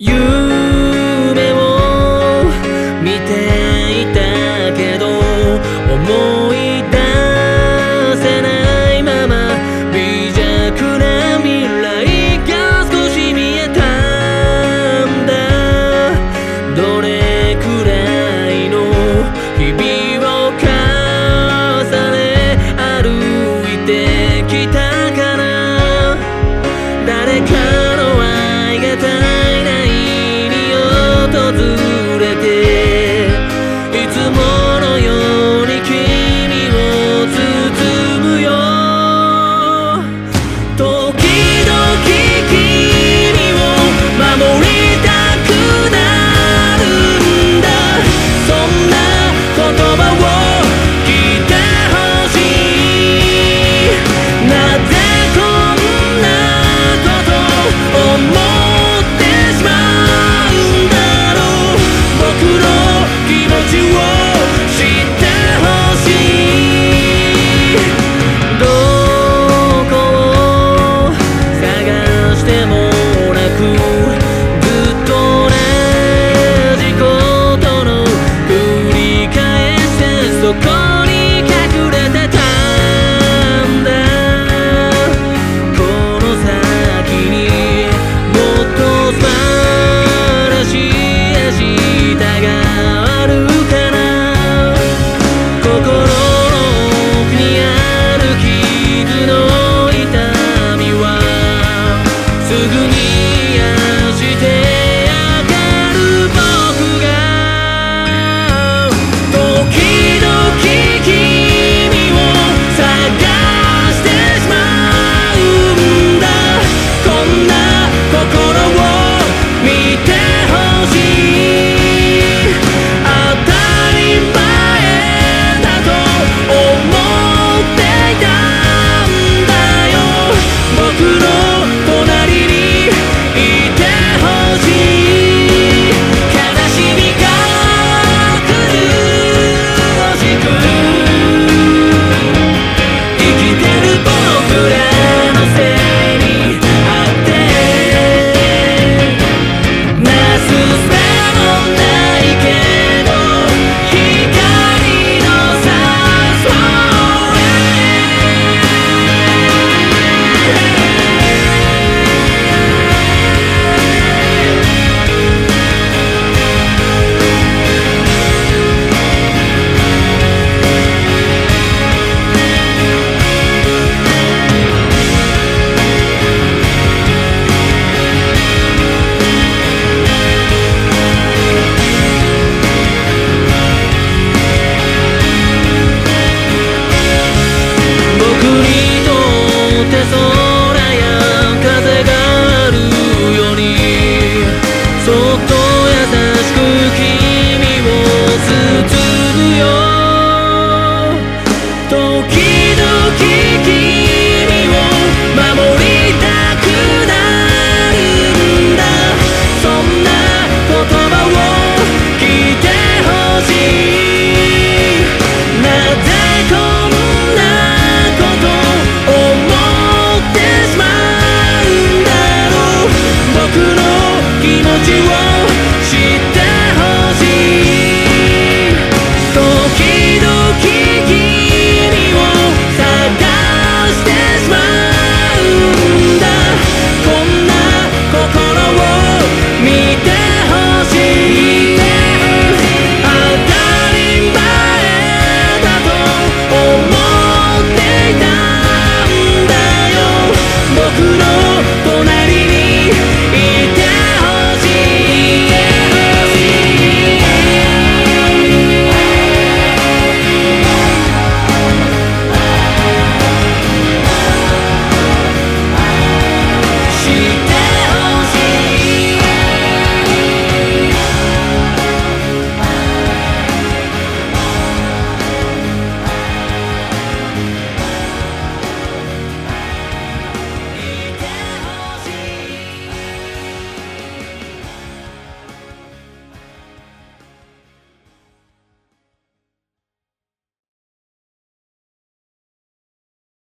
You